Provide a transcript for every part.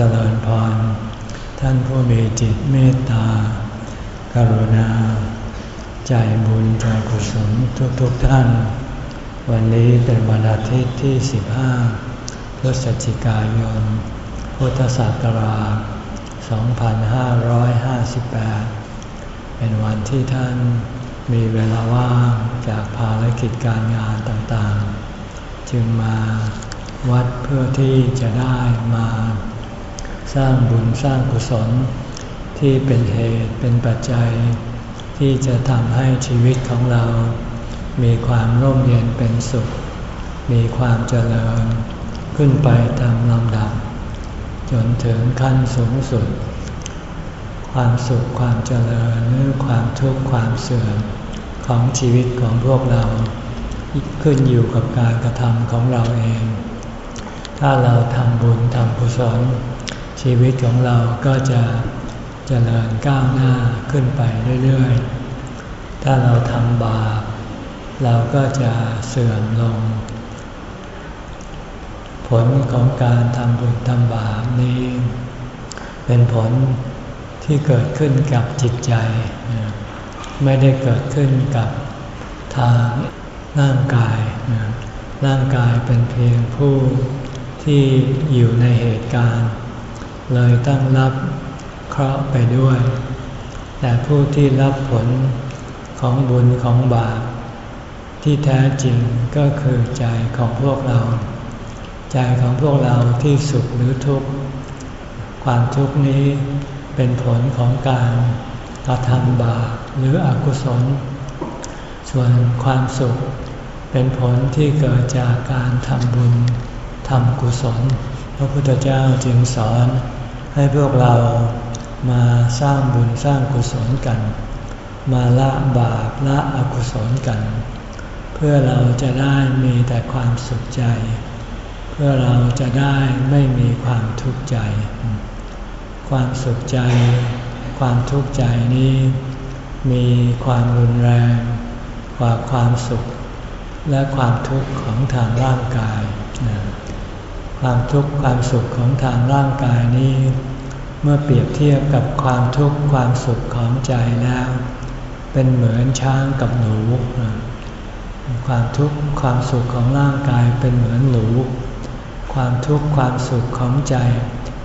เจริญพร ท่านผู้มีจิตเมตตา กรุณา ใจบุญใจกุศลทุกๆทท่าน วันนี้เป็นวันอาทิตย์ที่ 15 พฤศจิกายน พุทธศักราช 2558 เป็นวันที่ท่านมีเวลาว่างจากภารกิจการงานต่างๆ จึงมาวัดเพื่อที่จะได้มา สร้างบุญสร้างกุศล ที่เป็นเหตุเป็นปัจจัย ที่จะทำให้ชีวิตของเรา มีความร่มเย็นเป็นสุข มีความเจริญ ขึ้นไปตามลำดับ จนถึงขั้นสูงสุด ความสุขความเจริญหรือความทุกข์ความเสื่อมของชีวิตของพวกเราขึ้นอยู่กับการกระทำของเราเอง ถ้าเราทำบุญทำกุศล ชีวิตของเราก็จะเจริญก้าวหน้าขึ้นไปเรื่อยๆ ถ้าเราทำบาป เราก็จะเสื่อมลง ผลของการทำบุญทำบาปนี้ เป็นผลที่เกิดขึ้นกับจิตใจ ไม่ได้เกิดขึ้นกับทางร่างกาย ร่างกายเป็นเพียงผู้ที่อยู่ในเหตุการณ์ เลยต้องรับเคราะห์ไปด้วย แต่ผู้ที่รับผลของบุญของบาปที่แท้จริงก็คือใจของพวกเรา ใจของพวกเราที่สุขหรือทุกข์ความทุกข์นี้เป็นผลของการกระทำบาปหรืออกุศล ส่วนความสุขเป็นผลที่เกิดจากการทำบุญทำกุศล พระพุทธเจ้าจึงสอน ให้พวกเรามาสร้างบุญสร้างกุศลกัน มาละบาปละอกุศลกัน เพื่อเราจะได้มีแต่ความสุขใจ เพื่อเราจะได้ไม่มีความทุกข์ใจ ความสุขใจ ความทุกข์ใจนี้ มีความรุนแรงกว่าความสุข และความทุกข์ของทางร่างกาย ความทุกข์ความสุขของทางร่างกายนี้ เมื่อเปรียบเทียบกับความทุกข์ความสุขของใจแล้ว เป็นเหมือนช้างกับหนู ความทุกข์ความสุขของร่างกายเป็นเหมือนหนู ความทุกข์ความสุขของใจ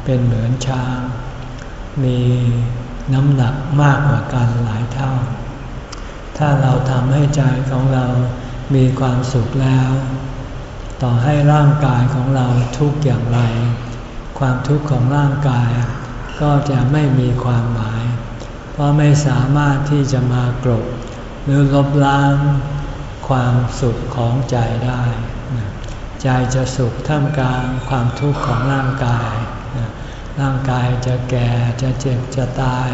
เป็นเหมือนช้าง มีน้ำหนักมากกว่ากันหลายเท่า ถ้าเราทำให้ใจของเรามีความสุขแล้ว ต่อให้ร่างกายของเราทุกอย่างไร ความทุกข์ของร่างกายก็จะไม่มีความหมาย เพราะไม่สามารถที่จะมากรบหรือลบล้างความสุขของใจได้ ใจจะสุขท่ามกลางความทุกข์ของร่างกาย ร่างกายจะแก่จะเจ็บจะตาย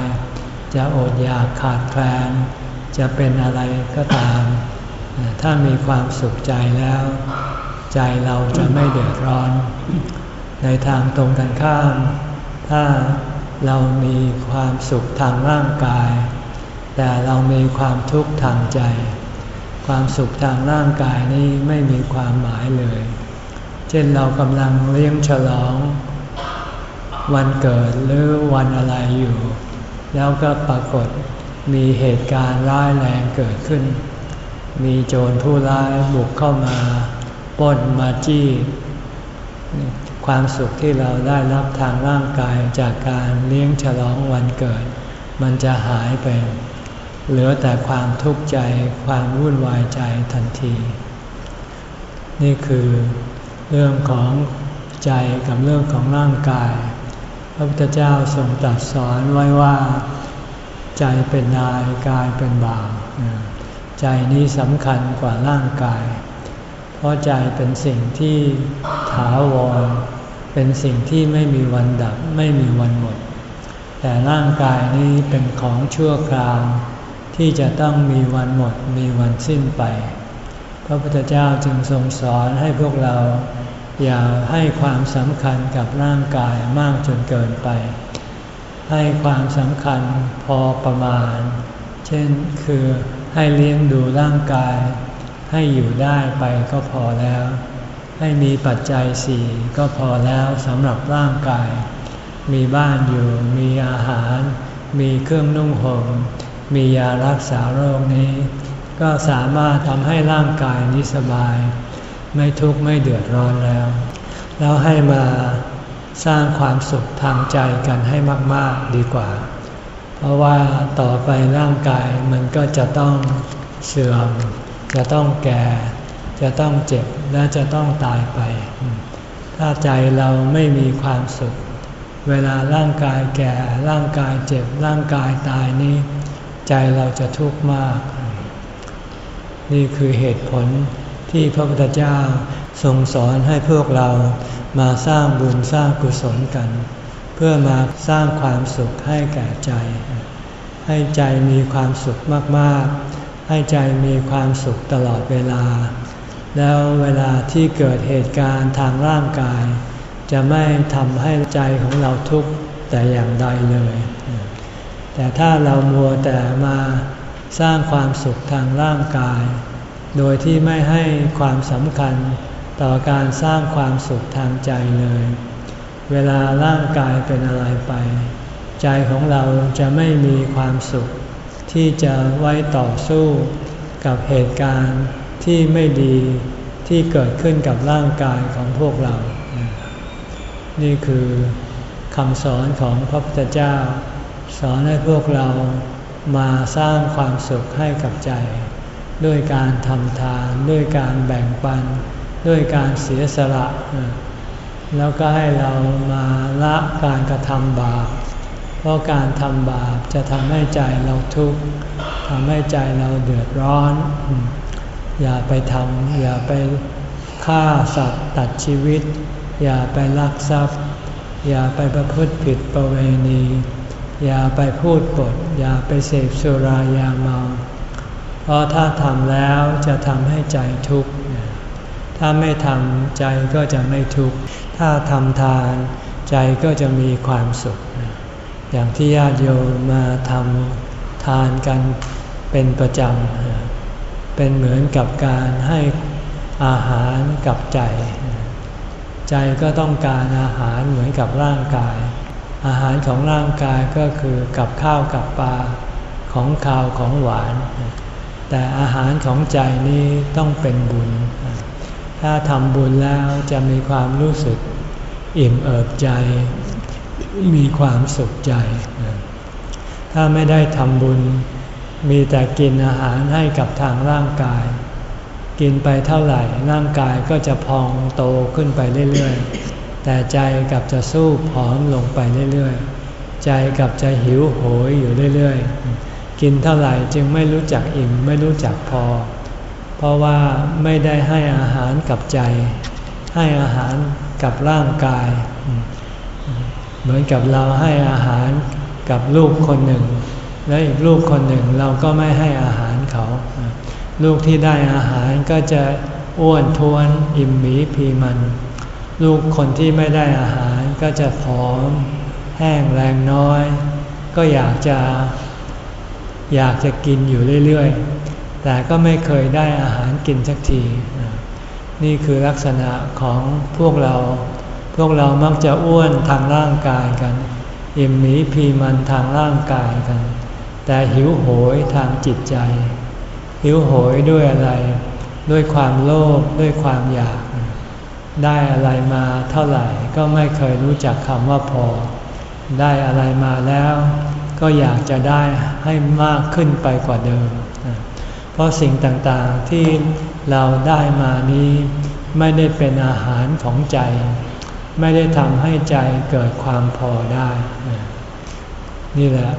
จะอดอยากขาดแคลน จะเป็นอะไรก็ตาม ถ้ามีความสุขใจแล้ว ใจเราจะไม่เดือดร้อน ในทางตรงกันข้าม ถ้าเรามีความสุขทางร่างกาย แต่เรามีความทุกข์ทางใจ ความสุขทางร่างกายนี้ไม่มีความหมายเลย เช่นเรากำลังเลี้ยงฉลอง วันเกิดหรือวันอะไรอยู่ แล้วก็ปรากฏมีเหตุการณ์ร้ายแรงเกิดขึ้น มีโจรผู้ร้ายบุกเข้ามา ป้นมาจี้ ความสุขที่เราได้รับทางร่างกายจากการเลี้ยงฉลองวันเกิด มันจะหายไป เหลือแต่ความทุกข์ใจความวุ่นวายใจทันที นี่คือเรื่องของใจกับเรื่องของร่างกาย พระพุทธเจ้าทรงตรัสสอนไว้ว่า ใจเป็นนายกายเป็นบ่าวใจนี้สำคัญกว่าร่างกาย เพราะใจเป็นสิ่งที่ถาวร เป็นสิ่งที่ไม่มีวันดับไม่มีวันหมด แต่ร่างกายนี้เป็นของชั่วคราว ที่จะต้องมีวันหมดมีวันสิ้นไป พระพุทธเจ้าจึงทรงสอนให้พวกเรา อย่าให้ความสำคัญกับร่างกายมากจนเกินไป ให้ความสำคัญพอประมาณ เช่นคือให้เลี้ยงดูร่างกาย ให้อยู่ได้ไปก็พอแล้ว ให้มีปัจจัยสี่ก็พอแล้วสำหรับร่างกาย มีบ้านอยู่ มีอาหาร มีเครื่องนุ่งห่ม มียารักษาโรคนี้ ก็สามารถทำให้ร่างกายนี้สบาย ไม่ทุกข์ไม่เดือดร้อนแล้ว แล้วให้มาสร้างความสุขทางใจกันให้มาก ๆ ดีกว่า เพราะว่าต่อไปร่างกายมันก็จะต้องเสื่อม จะต้องแก่ จะต้องเจ็บ และจะต้องตายไป ถ้าใจเราไม่มีความสุข เวลาร่างกายแก่ ร่างกายเจ็บ ร่างกายตายนี้ ใจเราจะทุกข์มาก นี่คือเหตุผลที่พระพุทธเจ้าทรงสอนให้พวกเรามาสร้างบุญสร้างกุศลกัน เพื่อมาสร้างความสุขให้แก่ใจ ให้ใจมีความสุขมากๆ ให้ใจมีความสุขตลอดเวลา แล้วเวลาที่เกิดเหตุการณ์ทางร่างกาย จะไม่ทำให้ใจของเราทุกข์แต่อย่างใดเลย แต่ถ้าเรามัวแต่มาสร้างความสุขทางร่างกาย โดยที่ไม่ให้ความสำคัญต่อการสร้างความสุขทางใจเลย เวลาร่างกายเป็นอะไรไป ใจของเราจะไม่มีความสุข ที่จะไว้ต่อสู้กับเหตุการณ์ที่ไม่ดีที่เกิดขึ้นกับร่างกายของพวกเรา นี่คือคำสอนของพระพุทธเจ้า สอนให้พวกเรามาสร้างความสุขให้กับใจ ด้วยการทำทาน ด้วยการแบ่งปัน ด้วยการเสียสละ แล้วก็ให้เรามาละการกระทำบาป เพราะการทำบาปจะทำให้ใจเราทุกข์ทำให้ใจเราเดือดร้อน อย่าไปทำอย่าไปฆ่าสัตว์ตัดชีวิต อย่าไปลักทรัพย์ อย่าไปประพฤติผิดประเวณี อย่าไปพูดปด อย่าไปเสพสุรายาเมา เพราะถ้าทำแล้วจะทำให้ใจทุกข์ ถ้าไม่ทำใจก็จะไม่ทุกข์ ถ้าทำทานใจก็จะมีความสุข อย่างที่ญาติโยมมาทำทานกันเป็นประจำ เป็นเหมือนกับการให้อาหารกับใจ ใจก็ต้องการอาหารเหมือนกับร่างกาย อาหารของร่างกายก็คือกับข้าวกับปลาของข้าวของหวาน แต่อาหารของใจนี้ต้องเป็นบุญ ถ้าทำบุญแล้วจะมีความรู้สึกอิ่มเอิบใจ มีความสุขใจ ถ้าไม่ได้ทำบุญ มีแต่กินอาหารให้กับทางร่างกาย กินไปเท่าไหร่ร่างกายก็จะพองโตขึ้นไปเรื่อยๆ แต่ใจกับจะสู้ผอมลงไปเรื่อยๆ ใจกับจะหิวโหยอยู่เรื่อยๆ กินเท่าไหร่จึงไม่รู้จักอิ่มไม่รู้จักพอ เพราะว่าไม่ได้ให้อาหารกับใจ ให้อาหารกับร่างกาย เหมือนกับเราให้อาหารกับลูกคนหนึ่ง และอีกลูกคนหนึ่งเราก็ไม่ให้อาหารเขา ลูกที่ได้อาหารก็จะอ้วนท้วนอิ่มหมีพีมัน ลูกคนที่ไม่ได้อาหารก็จะผอม แห้งแรงน้อย ก็อยากจะ อยากจะกินอยู่เรื่อยๆ แต่ก็ไม่เคยได้อาหารกินสักที นี่คือลักษณะของพวกเรา พวกเรามักจะอ้วนทางร่างกายกันอิ่มหมีพีมันทางร่างกายกัน แต่หิวโหยทางจิตใจ หิวโหยด้วยอะไร ด้วยความโลภด้วยความอยาก ได้อะไรมาเท่าไหร่ก็ไม่เคยรู้จักคำว่าพอ ได้อะไรมาแล้ว ก็อยากจะได้ให้มากขึ้นไปกว่าเดิม เพราะสิ่งต่างๆที่เราได้มานี้ไม่ได้เป็นอาหารของใจ ไม่ได้ทำให้ใจเกิดความพอได้ นี่แหละ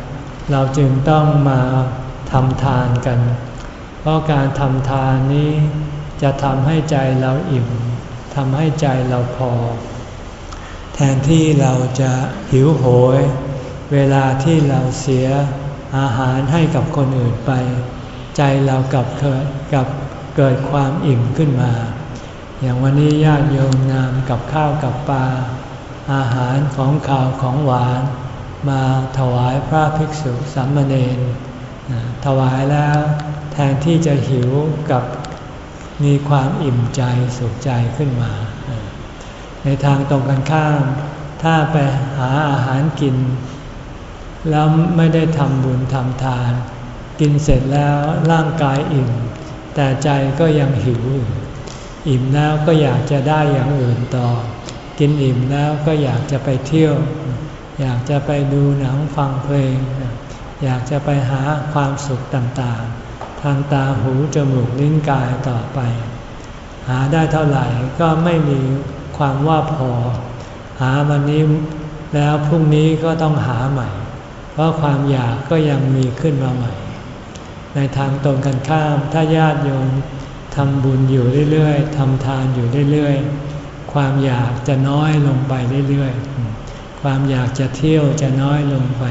เราจึงต้องมาทำทานกัน เพราะการทำทานนี้จะทำให้ใจเราอิ่มทำให้ใจเราพอ แทนที่เราจะหิวโหย เวลาที่เราเสียอาหารให้กับคนอื่นไป ใจเรากลับเกิดกับเกิดความอิ่มขึ้นมา อย่างวันนี้ญาติโยมนำกับข้าวกับปลา อาหารของข้าวของหวาน มาถวายพระภิกษุสามเณรถวายแล้วแทนที่จะหิวกับมีความอิ่มใจสุขใจขึ้นมา ในทางตรงกันข้าม ถ้าไปหาอาหารกิน แล้วไม่ได้ทำบุญทำทาน กินเสร็จแล้วร่างกายอิ่ม แต่ใจก็ยังหิวอิ่ อิ่มแล้วก็อยากจะได้อย่างอื่นต่อ กินอิ่มแล้วก็อยากจะไปเที่ยว อยากจะไปดูหนังฟังเพลง อยากจะไปหาความสุขต่างๆ ทางตาหูจมูกลิ้นกายต่อไป หาได้เท่าไหร่ก็ไม่มีความว่าพอ หาวันนี้แล้วพรุ่งนี้ก็ต้องหาใหม่ เพราะความอยากก็ยังมีขึ้นมาใหม่ ในทางตรงกันข้ามถ้าญาติโยม ทำบุญอยู่เรื่อยๆทำทานอยู่เรื่อยๆ ความอยากจะน้อยลงไปเรื่อยๆ ความอยากจะเที่ยวจะน้อยลงไป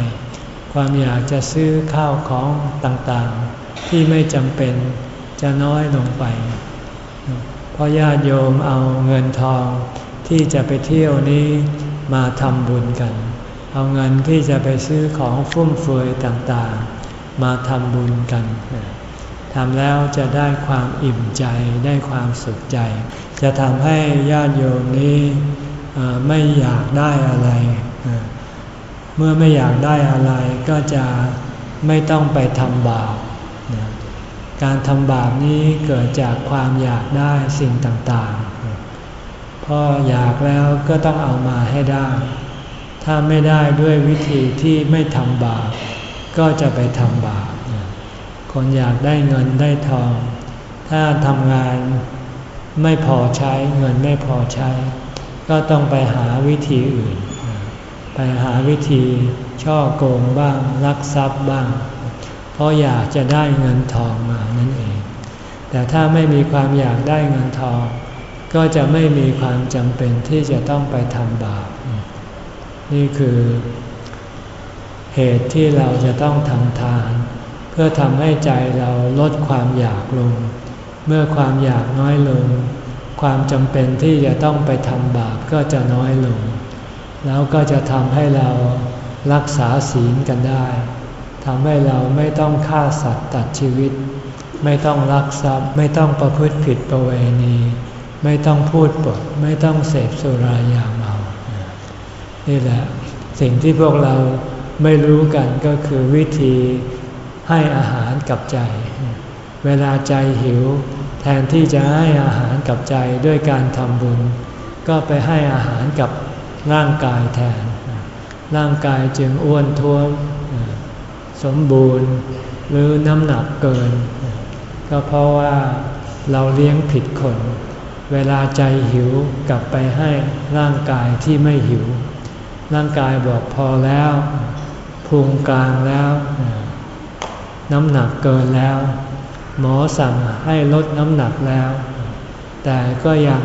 ความอยากจะซื้อข้าวของต่างๆ ที่ไม่จำเป็นจะน้อยลงไป เพราะญาติโยมเอาเงินทองที่จะไปเที่ยวนี้มาทำบุญกัน เอาเงินที่จะไปซื้อของฟุ่มเฟือยต่างๆ มาทำบุญกัน ทำแล้วจะได้ความอิ่มใจได้ความสุขใจ จะทำให้ญาติโยมนี้ไม่อยากได้อะไร เมื่อไม่อยากได้อะไรก็จะไม่ต้องไปทำบาปการทำบาปนี้เกิดจากความอยากได้สิ่งต่างๆพออยากแล้วก็ต้องเอามาให้ได้ ถ้าไม่ได้ด้วยวิธีที่ไม่ทำบาปก็จะไปทำบาป คนอยากได้เงินได้ทอง ถ้าทำงานไม่พอใช้เงินไม่พอใช้ ก็ต้องไปหาวิธีอื่น ไปหาวิธีช่อโกงบ้างลักทรัพย์บ้าง เพราะอยากจะได้เงินทองมานั่นเอง แต่ถ้าไม่มีความอยากได้เงินทอง ก็จะไม่มีความจำเป็นที่จะต้องไปทำบาป นี่คือ เหตุที่เราจะต้องทำทาน เพื่อทำให้ใจเราลดความอยากลง เมื่อความอยากน้อยลง ความจำเป็นที่จะต้องไปทำบาปก็จะน้อยลง แล้วก็จะทำให้เรารักษาศีลกันได้ทำให้เราไม่ต้องฆ่าสัตว์ตัดชีวิต ไม่ต้องรักทรัพย์ ไม่ต้องประพฤติผิดประเวณี ไม่ต้องพูดปด ไม่ต้องเสพสุรายาเมา นี่แหละ สิ่งที่พวกเราไม่รู้กันก็คือวิธี ให้อาหารกับใจ เวลาใจหิว แทนที่จะให้อาหารกับใจด้วยการทำบุญ ก็ไปให้อาหารกับร่างกายแทน ร่างกายจึงอ้วนท้วมสมบูรณ์หรือน้ำหนักเกิน ก็เพราะว่าเราเลี้ยงผิดคน เวลาใจหิวกลับไปให้ร่างกายที่ไม่หิว ร่างกายบอกพอแล้วพุงกลางแล้ว น้ำหนักเกินแล้ว หมอสั่งให้ลดน้ำหนักแล้ว แต่ก็ยัง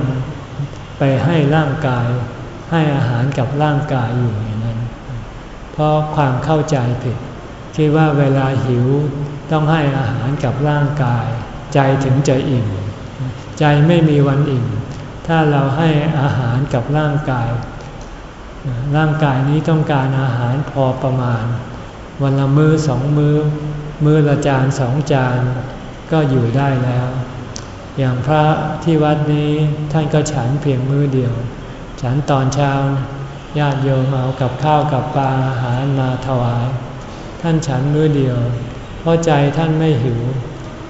ไปให้ร่างกายให้อาหารกับร่างกายอยู่อย่างนั้น เพราะความเข้าใจผิด คิดว่าเวลาหิวต้องให้อาหารกับร่างกาย ใจถึงจะอิ่ม ใจไม่มีวันอิ่ม ถ้าเราให้อาหารกับร่างกาย ร่างกายนี้ต้องการอาหารพอประมาณ วันละมือสองมือ มือละจานสองจานก็อยู่ได้แล้ว อย่างพระที่วัดนี้ท่านก็ฉันเพียงมือเดียว ฉันตอนเช้าญาติโยมเอากับข้าวกับปลาอาหารมาถวาย ท่านฉันมื้อเดียว เพราะใจท่านไม่หิว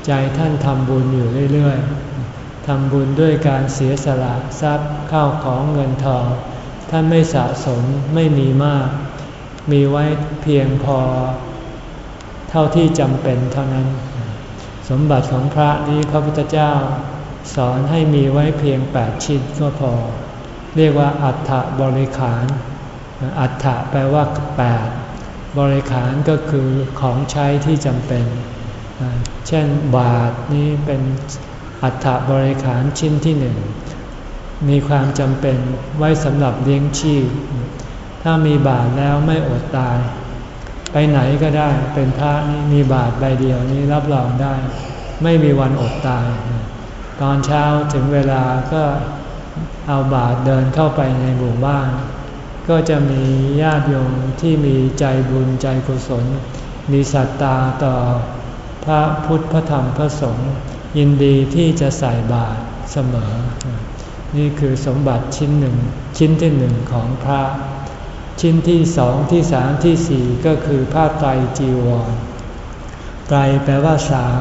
ใจท่านทำบุญอยู่เรื่อยๆทำบุญด้วยการเสียสละทรัพย์ข้าวของเงินทอง ท่านไม่สะสมไม่มีมาก มีไว้เพียงพอ ท่าที่จำเป็นเท่านั้น สมบัติของพระนี้พระพุทธเจ้า สอนให้มีไว้เพียงแปดชิ้นก็พอ เรียกว่าอัฏฐบริขาร อัฏฐแปลว่าแปดบริขารก็คือของใช้ที่จำเป็น เช่นบาทนี้เป็นอัฏฐบริขารชิ้นที่หนึ่ง มีความจำเป็นไว้สำหรับเลี้ยงชีพ ถ้ามีบาทแล้วไม่อดตาย ไปไหนก็ได้เป็นพระนี่มีบาทใบเดียวนี้รับรองได้ ไม่มีวันอดตาย ตอนเช้าถึงเวลาก็เอาบาทเดินเข้าไปในหมู่บ้าน ก็จะมีญาติโยมที่มีใจบุญใจกุศล มีศรัทธาต่อพระพุทธพระธรรมพระสงฆ์ยินดีที่จะใส่บาตรเสมอ นี่คือสมบัติชิ้นหนึ่งชิ้นที่หนึ่งของพระ ชิ้นที่สองที่สามที่สี่ก็คือผ้าไตรจีวร ไตรแปลว่าสาม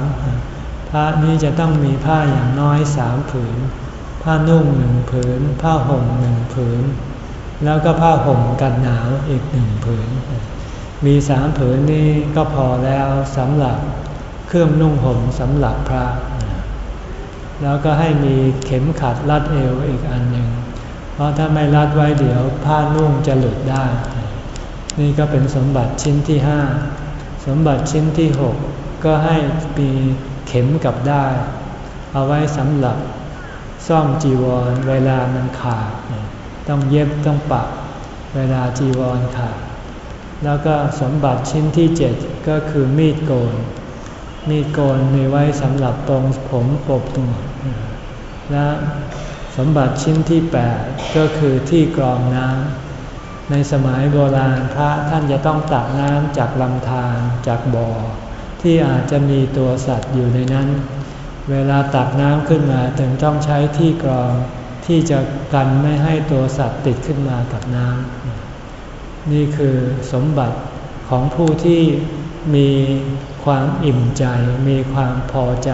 พระนี้จะต้องมีผ้าอย่างน้อยสามผืน ผ้านุ่งหนึ่งผืน ผ้าห่มหนึ่งผืน แล้วก็ผ้าห่มกันหนาวอีกหนึ่งผืน มีสามผืนนี้ก็พอแล้วสำหรับเครื่องนุ่งห่มสำหรับพระ แล้วก็ให้มีเข็มขัดรัดเอวอีกอันหนึ่ง เพราะถ้าไม่รัดไว้เดี๋ยวผ้านุ่งจะหลุดได้ นี่ก็เป็นสมบัติชิ้นที่ห้าสมบัติชิ้นที่หกก็ให้มีเข็มกับได้ เอาไว้สำหรับซ่อมจีวรเวลามันขาดต้องเย็บต้องปักเวลาจีวรขาดแล้วก็สมบัติชิ้นที่เจ็ดก็คือมีดโกน มีดโกนมีไว้สำหรับตรงผมปบตัวและ สมบัติชิ้นที่ 8 ก็คือที่กรองน้ำในสมัยโบราณพระท่านจะต้องตักน้ำจากลำธารจากบ่อ ที่อาจจะมีตัวสัตว์อยู่ในนั้น เวลาตักน้ำขึ้นมาถึงต้องใช้ที่กรองที่จะกันไม่ให้ตัวสัตว์ติดขึ้นมากับน้ำนี่คือสมบัติของผู้ที่มีความอิ่มใจ มีความพอใจ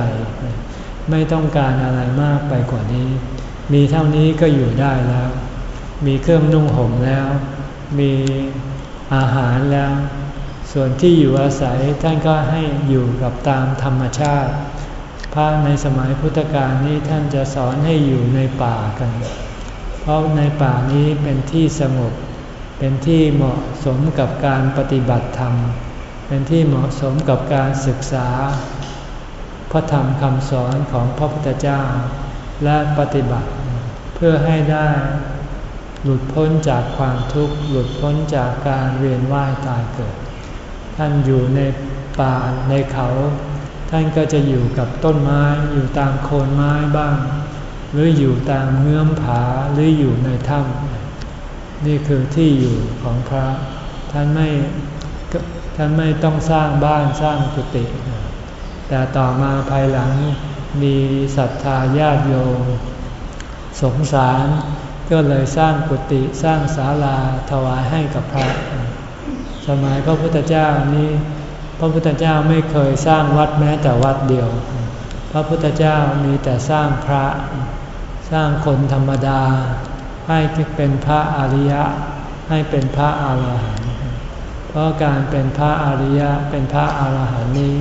ไม่ต้องการอะไรมากไปกว่านี้ มีเท่านี้ก็อยู่ได้แล้ว มีเครื่องนุ่งห่มแล้ว มีอาหารแล้ว ส่วนที่อยู่อาศัยท่านก็ให้อยู่กับตามธรรมชาติ พระในสมัยพุทธกาลนี้ท่านจะสอนให้อยู่ในป่ากัน เพราะในป่านี้เป็นที่สงบ เป็นที่เหมาะสมกับการปฏิบัติธรรม เป็นที่เหมาะสมกับการศึกษา พระธรรมคำสอนของพระพุทธเจ้าและปฏิบัติ พื่อให้ได้หลุดพ้นจากความทุกข์ หลุดพ้นจากการเวียนว่ายตายเกิด ท่านอยู่ในป่าในเขา ท่านก็จะอยู่กับต้นไม้อยู่ตามโคนไม้บ้าง หรืออยู่ตามเงื่อมผาหรืออยู่ในถ้ำนี่คือที่อยู่ของพระ ท่านไม่ท่านไม่ต้องสร้างบ้านสร้างกุฏิแต่ต่อมาภายหลังมีศรัทธาญาติโยม สงสาร ก็เลยสร้างกุฏิสร้างศาลาถวายให้กับพระ สมัยพระพุทธเจ้านี้ พระพุทธเจ้าไม่เคยสร้างวัดแม้แต่วัดเดียว พระพุทธเจ้ามีแต่สร้างพระ สร้างคนธรรมดา ให้เป็นพระอริยะ ให้เป็นพระอาหารหันต์เพราะการเป็นพระอริยะเป็นพระอาหารหันต์นี้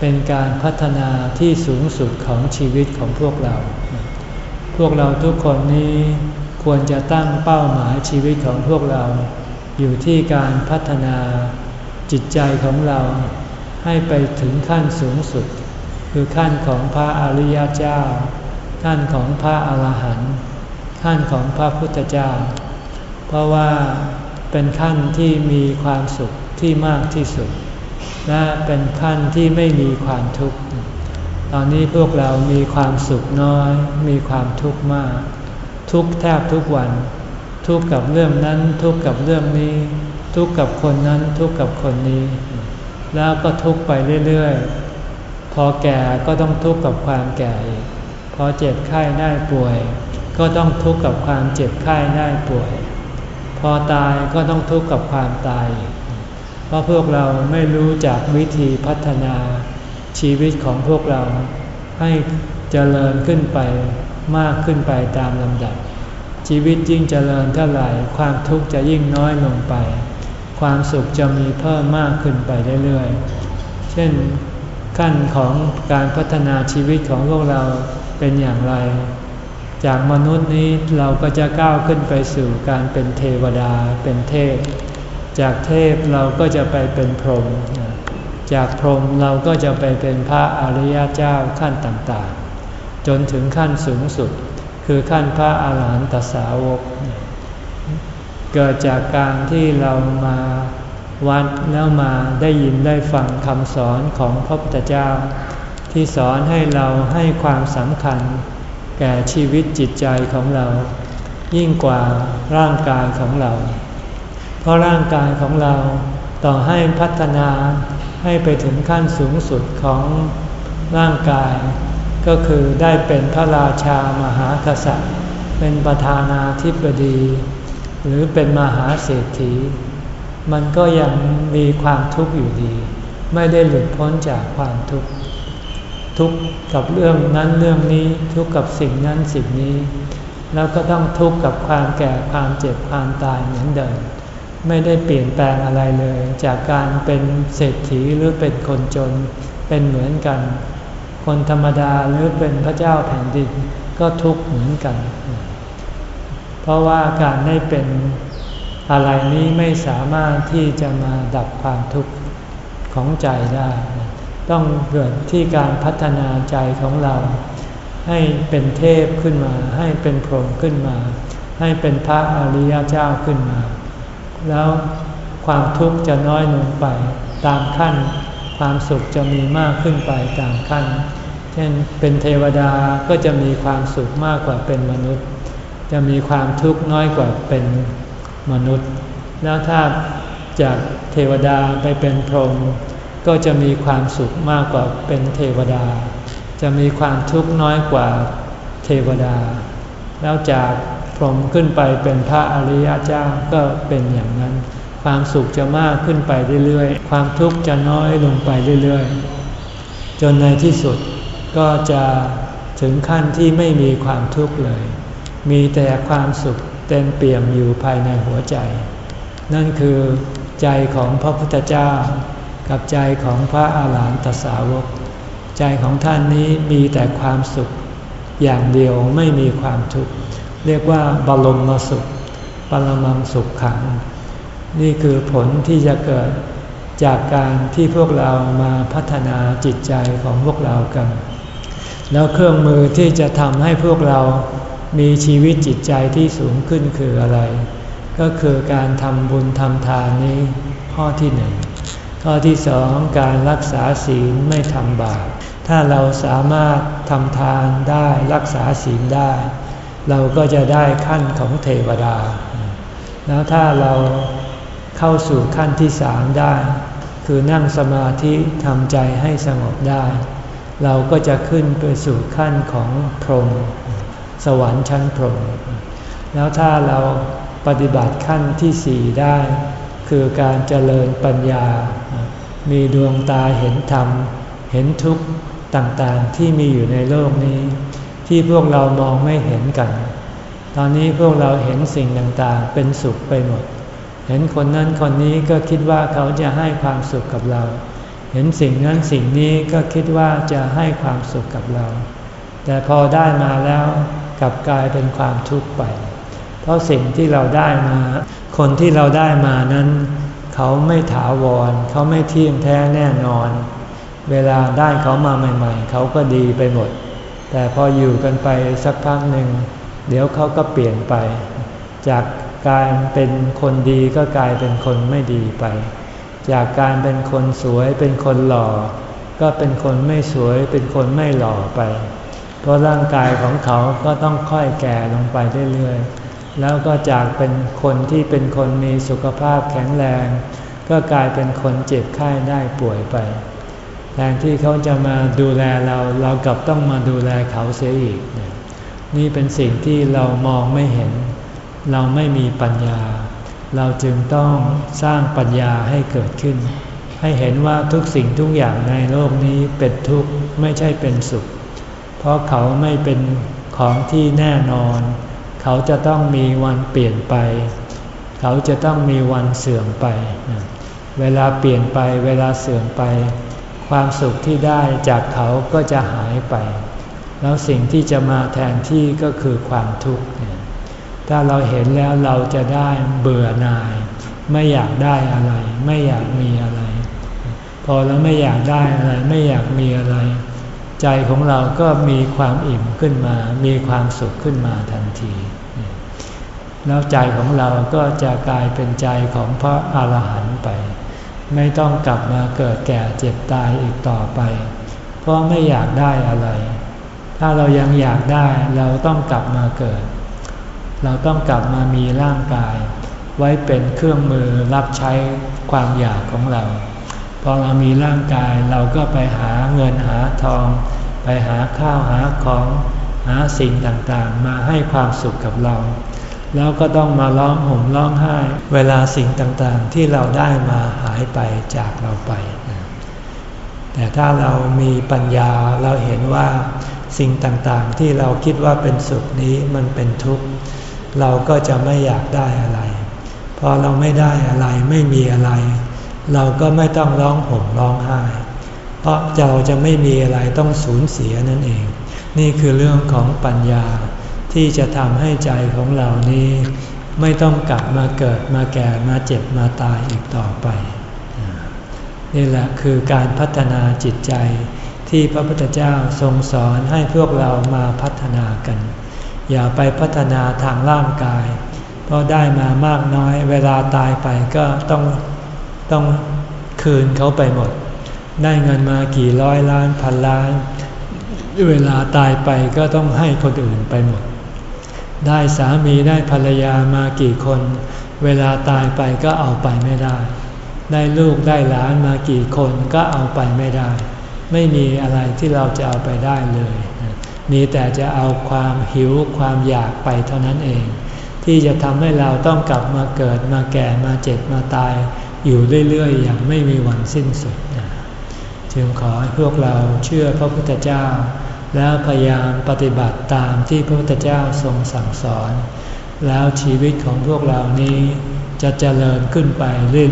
เป็นการพัฒนาที่สูงสุดของชีวิตของพวกเรา พวกเราทุกคนนี้ควรจะตั้งเป้าหมายชีวิตของพวกเรา อยู่ที่การพัฒนาจิตใจของเราให้ไปถึงขั้นสูงสุด คือขั้นของพระอริยเจ้า ขั้นของพระอรหันต์ขั้นของพระพุทธเจ้า เพราะว่าเป็นขั้นที่มีความสุขที่มากที่สุด และเป็นขั้นที่ไม่มีความทุกข์ อนนี้พวกเรามีความสุขน้อย มีความทุกข์มาก ทุกแทบทุกวัน ทุกกับเรื่องนั้น ทุกกับเรื่องนี้ ทุกกับคนนั้น ทุกกับคนนี้ แล้วก็ทุกไปเรื่อยๆ พอแก่ก็ต้องทุกกับความแก่พอเจ็บไข้ได้ป่วย ก็ต้องทุกข์กับความเจ็บไข้ได้ป่วย พอตายก็ต้องทุกข์กับความตาย เพราะพวกเราไม่รู้จักวิธีพัฒนา ชีวิตของพวกเราให้เจริญขึ้นไปมากขึ้นไปตามลำดับ ชีวิตยิ่งเจริญเท่าไหร่ความทุกข์จะยิ่งน้อยลงไป ความสุขจะมีเพิ่มมากขึ้นไปเรื่อยๆ เช่นขั้นของการพัฒนาชีวิตของพวกเราเป็นอย่างไร จากมนุษย์นี้เราก็จะก้าวขึ้นไปสู่การเป็นเทวดาเป็นเทพ จากเทพเราก็จะไปเป็นพรหม จากพรหมเราก็จะไปเป็นพระอริยเจ้าขั้นต่างๆ จนถึงขั้นสูงสุด คือขั้นพระอาหารหันตสาวก เกิดจากการที่เรามาวัดแล้วมาได้ยินได้ฟังคำสอนของพระพุทธเจ้า ที่สอนให้เราให้ความสำคัญ แก่ชีวิตจิตใจของเรา ยิ่งกว่าร่างกายของเรา เพราะร่างกายของเรา ต่อให้พัฒนาให้ไปถึงขั้นสูงสุดของร่างกาย ก็คือได้เป็นพระราชามหากษัตริย์ เป็นประธานาธิบดี หรือเป็นมหาเศรษฐี มันก็ยังมีความทุกข์อยู่ดี ไม่ได้หลุดพ้นจากความทุกข์ทุกข์กับเรื่องนั้นเรื่องนี้ทุกข์กับสิ่งนั้นสิ่งนี้ แล้วก็ต้องทุกข์กับความแก่ความเจ็บความตายเหมือนเดิม ไม่ได้เปลี่ยนแปลงอะไรเลย จากการเป็นเศรษฐีหรือเป็นคนจนเป็นเหมือนกัน คนธรรมดาหรือเป็นพระเจ้าแผ่นดินก็ทุกข์เหมือนกัน เพราะว่าการได้เป็นอะไรนี้ไม่สามารถที่จะมาดับความทุกข์ของใจได้ ต้องเกิดที่การพัฒนาใจของเรา ให้เป็นเทพขึ้นมา ให้เป็นพรหมขึ้นมา ให้เป็นพระอริยเจ้าขึ้นมา แล้วความทุกข์จะน้อยลงไปตามขั้น ความสุขจะมีมากขึ้นไปตามขั้น เช่นเป็นเทวดาก็จะมีความสุขมากกว่าเป็นมนุษย์ จะมีความทุกข์น้อยกว่าเป็นมนุษย์ แล้วถ้าจากเทวดาไปเป็นพรหมก็จะมีความสุขมากกว่าเป็นเทวดา จะมีความทุกข์น้อยกว่าเทวดา แล้วจาก พรหมขึ้นไปเป็นพระอริยเจ้าก็เป็นอย่างนั้น ความสุขจะมากขึ้นไปเรื่อยๆ ความทุกข์จะน้อยลงไปเรื่อยๆ จนในที่สุดก็จะถึงขั้นที่ไม่มีความทุกข์เลย มีแต่ความสุขเต็มเปี่ยมอยู่ภายในหัวใจ นั่นคือใจของพระพุทธเจ้า กับใจของพระอาหารหันตสาวก ใจของท่านนี้มีแต่ความสุขอย่างเดียวไม่มีความทุกข์ เรียกว่าบรมมสุข ปรมังสุขขัง นี่คือผลที่จะเกิดจากการที่พวกเรามาพัฒนาจิตใจของพวกเรากัน แล้วเครื่องมือที่จะทำให้พวกเรามีชีวิตจิตใจที่สูงขึ้นคืออะไร ก็คือการทำบุญทำทานนี้ข้อที่หนึ่งข้อที่สองการรักษาศีลไม่ทำบาปถ้าเราสามารถทำทานได้รักษาศีลได้ เราก็จะได้ขั้นของเทวดา แล้วถ้าเราเข้าสู่ขั้นที่สามได้ คือนั่งสมาธิทำใจให้สงบได้ เราก็จะขึ้นไปสู่ขั้นของพรหมสวรรค์ชั้นพรหมแล้วถ้าเราปฏิบัติขั้นที่สี่ได้ คือการเจริญปัญญา มีดวงตาเห็นธรรม เห็นทุกข์ต่างๆที่มีอยู่ในโลกนี้ ที่พวกเรามองไม่เห็นกัน ตอนนี้พวกเราเห็นสิ่งต่างๆ เป็นสุขไปหมด เห็นคนนั้นคนนี้ก็คิดว่าเขาจะให้ความสุขกับเรา เห็นสิ่งนั้นสิ่งนี้ก็คิดว่าจะให้ความสุขกับเรา แต่พอได้มาแล้วกลับกลายเป็นความทุกข์ไป เพราะสิ่งที่เราได้มา คนที่เราได้มานั้น เขาไม่ถาวร เขาไม่เที่ยงแท้แน่นอน เวลาได้เขามาใหม่ ๆ เขาก็ดีไปหมด แต่พออยู่กันไปสักพักหนึ่ง เดี๋ยวเขาก็เปลี่ยนไป จากการเป็นคนดีก็กลายเป็นคนไม่ดีไป จากการเป็นคนสวยเป็นคนหล่อ ก็เป็นคนไม่สวยเป็นคนไม่หล่อไป เพราะร่างกายของเขาก็ต้องค่อยแก่ลงไปเรื่อยๆแล้วก็จากเป็นคนที่เป็นคนมีสุขภาพแข็งแรง ก็กลายเป็นคนเจ็บไข้ได้ป่วยไป แทนที่เขาจะมาดูแลเราเรากลับต้องมาดูแลเขาเสียอีก นี่เป็นสิ่งที่เรามองไม่เห็น เราไม่มีปัญญา เราจึงต้องสร้างปัญญาให้เกิดขึ้น ให้เห็นว่าทุกสิ่งทุกอย่างในโลกนี้เป็นทุกข์ไม่ใช่เป็นสุข เพราะเขาไม่เป็นของที่แน่นอน เขาจะต้องมีวันเปลี่ยนไป เขาจะต้องมีวันเสื่อมไป เวลาเปลี่ยนไปเวลาเสื่อมไป ความสุขที่ได้จากเขาก็จะหายไป แล้วสิ่งที่จะมาแทนที่ก็คือความทุกข์ถ้าเราเห็นแล้วเราจะได้เบื่อหน่าย ไม่อยากได้อะไร ไม่อยากมีอะไร พอเราไม่อยากได้อะไร ไม่อยากมีอะไร ใจของเราก็มีความอิ่มขึ้นมา มีความสุขขึ้นมาทันที แล้วใจของเราก็จะกลายเป็นใจของพระอรหันต์ไป ไม่ต้องกลับมาเกิดแก่เจ็บตายอีกต่อไป เพราะไม่อยากได้อะไร ถ้าเรายังอยากได้เราต้องกลับมาเกิด เราต้องกลับมามีร่างกาย ไว้เป็นเครื่องมือรับใช้ความอยากของเรา พอเรามีร่างกายเราก็ไปหาเงินหาทอง ไปหาข้าวหาของหาสิ่งต่างๆ มาให้ความสุขกับเรา แล้วก็ต้องมาร้องห่มร้องไห้ เวลาสิ่งต่างๆ ที่เราได้มาหายไปจากเราไป แต่ถ้าเรามีปัญญาเราเห็นว่าสิ่งต่างๆ ที่เราคิดว่าเป็นสุขนี้มันเป็นทุกข์ เราก็จะไม่อยากได้อะไร พอเราไม่ได้อะไรไม่มีอะไร เราก็ไม่ต้องร้องห่มร้องไห้ เพราะเราจะไม่มีอะไรต้องสูญเสียนั่นเอง นี่คือเรื่องของปัญญา ที่จะทำให้ใจของเรานี้ ไม่ต้องกลับมาเกิดมาแก่มาเจ็บมาตายอีกต่อไป นี่แหละคือการพัฒนาจิตใจที่พระพุทธเจ้าทรงสอนให้พวกเรามาพัฒนากัน อย่าไปพัฒนาทางร่างกาย เพราะได้มามากน้อยเวลาตายไปก็ต้องต้องคืนเขาไปหมด ได้เงินมากี่ร้อยล้านพันล้าน เวลาตายไปก็ต้องให้คนอื่นไปหมด ได้สามีได้ภรรยามากี่คน เวลาตายไปก็เอาไปไม่ได้ ได้ลูกได้หลานมากี่คนก็เอาไปไม่ได้ ไม่มีอะไรที่เราจะเอาไปได้เลย มีแต่จะเอาความหิวความอยากไปเท่านั้นเอง ที่จะทำให้เราต้องกลับมาเกิดมาแก่มาเจ็บมาตาย อยู่เรื่อยๆ อย่างไม่มีวันสิ้นสุด จึงขอให้พวกเราเชื่อพระพุทธเจ้า แล้วพยายามปฏิบัติตามที่พระพุทธเจ้าทรงสั่งสอน แล้วชีวิตของพวกเรานี้จะเจริญขึ้นไป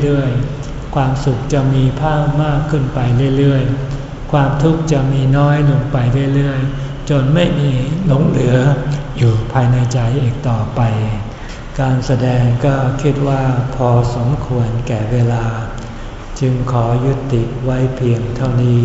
เรื่อยๆ ความสุขจะมีภาคมากขึ้นไปเรื่อยๆ ความทุกข์จะมีน้อยลงไปเรื่อยๆ จนไม่มีหลงเหลืออยู่ภายในใจอีกต่อไป การแสดงก็คิดว่าพอสมควรแก่เวลา จึงขอยุติไว้เพียงเท่านี้